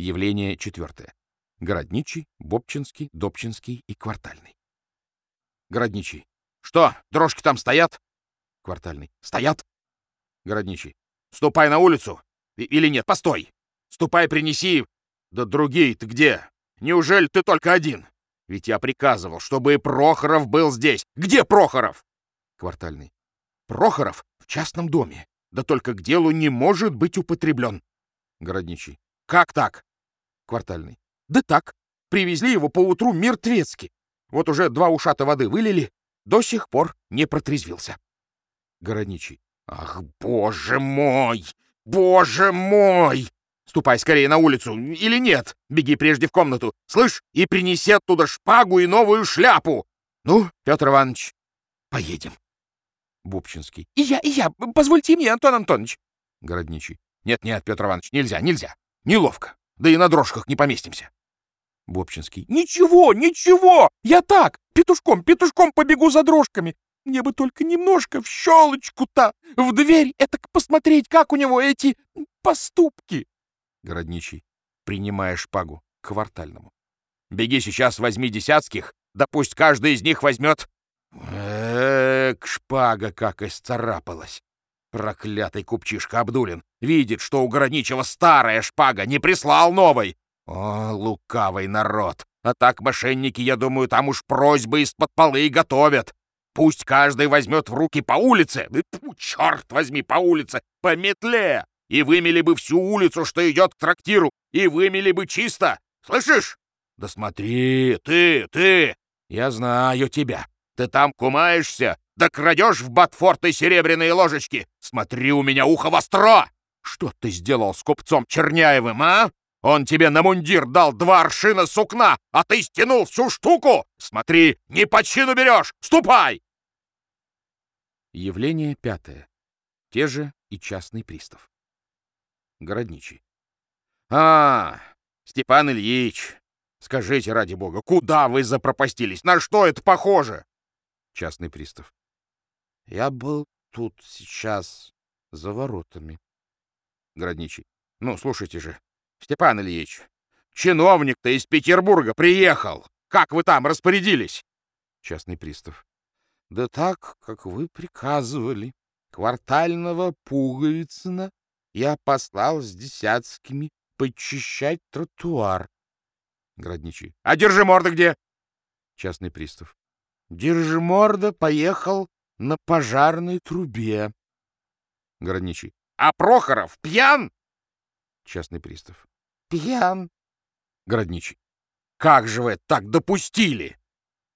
Явление четвертое. Городничий, Бобчинский, Добчинский и Квартальный. Городничий. Что, дрожки там стоят? Квартальный. Стоят. Городничий. Ступай на улицу. Или нет, постой. Ступай, принеси. Да другие ты где? Неужели ты только один? Ведь я приказывал, чтобы и Прохоров был здесь. Где Прохоров? Квартальный. Прохоров в частном доме. Да только к делу не может быть употреблен. Городничий. Как так? Квартальный. Да так. Привезли его поутру мертвецки. Вот уже два ушата воды вылили, до сих пор не протрезвился. Городничий. Ах, боже мой! Боже мой! Ступай скорее на улицу, или нет, беги прежде в комнату, слышь, и принеси оттуда шпагу и новую шляпу. Ну, Петр Иванович, поедем. Бубчинский. И я, и я, позвольте мне, Антон Антонович. Городничий. Нет-нет, Петр Иванович, нельзя, нельзя. Неловко. Да и на дрожках не поместимся. Бобчинский. «Ничего, ничего! Я так, петушком, петушком побегу за дрожками. Мне бы только немножко в щелочку-то, в дверь, это посмотреть, как у него эти поступки!» Городничий, принимая шпагу, к квартальному. «Беги сейчас, возьми десятских, да пусть каждый из них возьмет...» Эк, шпага как исцарапалась. Проклятый купчишка Абдулин видит, что у Городничего старая шпага, не прислал новой. О, лукавый народ! А так мошенники, я думаю, там уж просьбы из-под полы готовят. Пусть каждый возьмет в руки по улице, Фу, черт возьми, по улице, по метле, и вымели бы всю улицу, что идет к трактиру, и вымели бы чисто. Слышишь? Да смотри, ты, ты, я знаю тебя. Ты там кумаешься, да крадешь в Батфорты серебряные ложечки. Смотри, у меня ухо востро! Что ты сделал с купцом Черняевым, а? Он тебе на мундир дал два аршина сукна, а ты стянул всю штуку! Смотри, не по чину берешь! Ступай!» Явление пятое. Те же и частный пристав. Городничий. «А, Степан Ильич, скажите, ради бога, куда вы запропастились? На что это похоже?» Частный пристав. «Я был тут сейчас, за воротами». Городничий. «Ну, слушайте же, Степан Ильич, чиновник-то из Петербурга приехал. Как вы там распорядились? Частный пристав. Да так, как вы приказывали. Квартального Пуговицына я послал с десятскими подчищать тротуар. Городничий. А Держиморда где? Частный пристав. Держиморда поехал на пожарной трубе. Городничий. А Прохоров пьян? Частный пристав. Пьян. Городничий. Как же вы так допустили?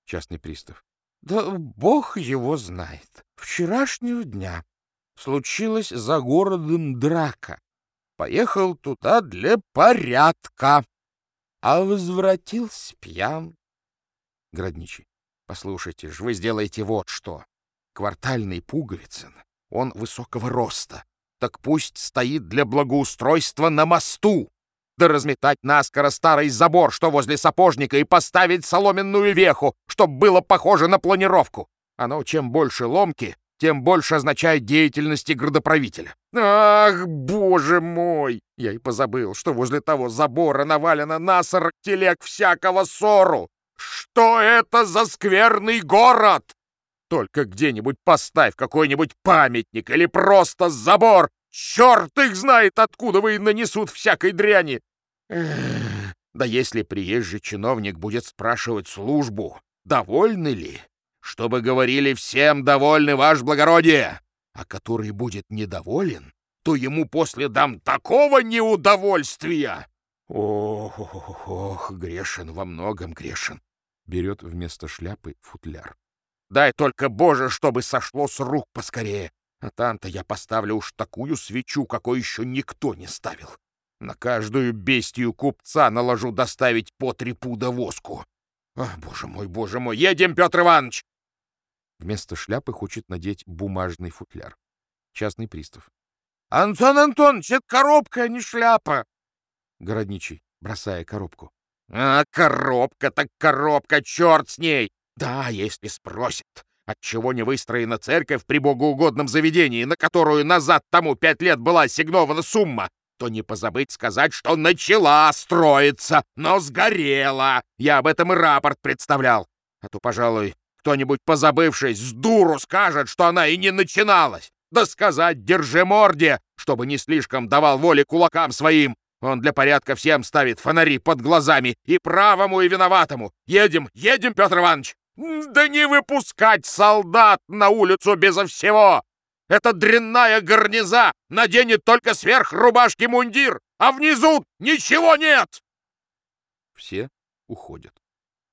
Частный пристав. Да бог его знает. Вчерашнего дня случилась за городом драка. Поехал туда для порядка, а возвратился пьян. Городничий. Послушайте же, вы сделаете вот что. Квартальный Пуговицын, он высокого роста, так пусть стоит для благоустройства на мосту. Да разметать наскоро старый забор, что возле сапожника, и поставить соломенную веху, чтоб было похоже на планировку. Оно чем больше ломки, тем больше означает деятельности градоправителя. Ах, боже мой! Я и позабыл, что возле того забора навалено на сорок телег всякого ссору. Что это за скверный город? Только где-нибудь поставь какой-нибудь памятник или просто забор. Черт их знает, откуда вы нанесут всякой дряни. Да если приезжий чиновник будет спрашивать службу, довольны ли, чтобы говорили всем довольны, ваше благородие, а который будет недоволен, то ему после дам такого неудовольствия. Ох, ох, ох, грешен, во многом грешен. Берет вместо шляпы футляр. Дай только, Боже, чтобы сошло с рук поскорее. А там-то я поставлю уж такую свечу, какой еще никто не ставил. На каждую бестию купца наложу доставить по три пуда воску. Ах, боже мой, боже мой, едем, Петр Иванович! Вместо шляпы хочет надеть бумажный футляр. Частный пристав. Антон Антонович, это коробка, а не шляпа. Городничий, бросая коробку. А, коробка так коробка, черт с ней! Да, если спросят, отчего не выстроена церковь при богоугодном заведении, на которую назад тому пять лет была ассигнована сумма, то не позабыть сказать, что начала строиться, но сгорела. Я об этом и рапорт представлял. А то, пожалуй, кто-нибудь, позабывшись, с дуру скажет, что она и не начиналась. Да сказать «держи морде», чтобы не слишком давал воли кулакам своим. Он для порядка всем ставит фонари под глазами, и правому, и виноватому. Едем, едем, Петр Иванович. Да не выпускать солдат на улицу безо всего! Эта дрянная гарниза наденет только сверх рубашки мундир, а внизу ничего нет!» Все уходят.